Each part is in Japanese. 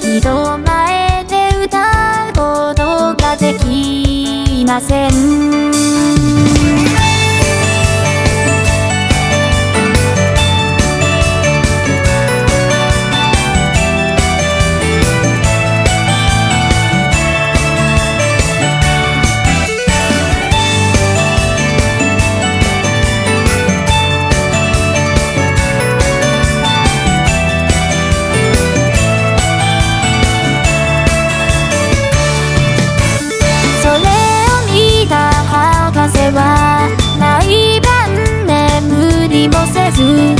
人前で歌うことができませんにもせず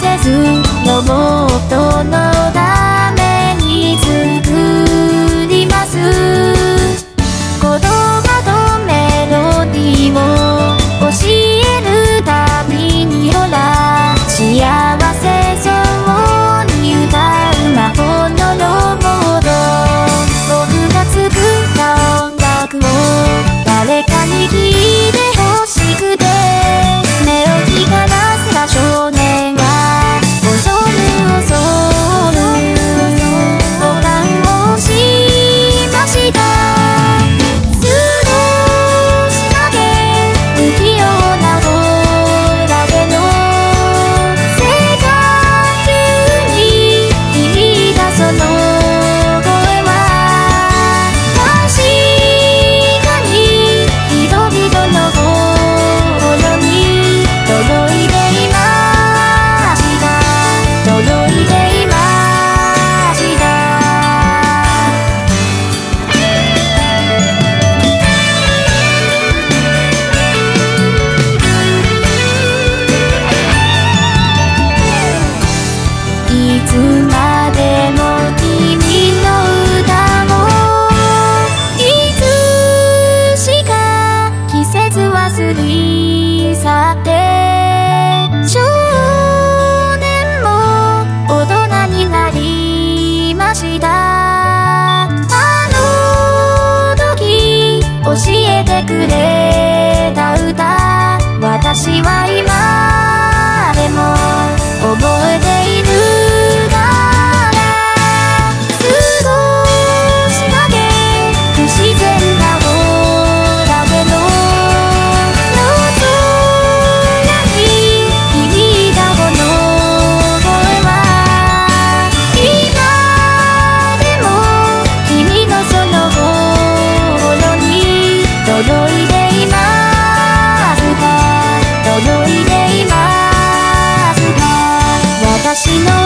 せずいつまでも君の歌もいつしか季節は過ぎ去って少年も大人になりました。あの時教えてくれ私の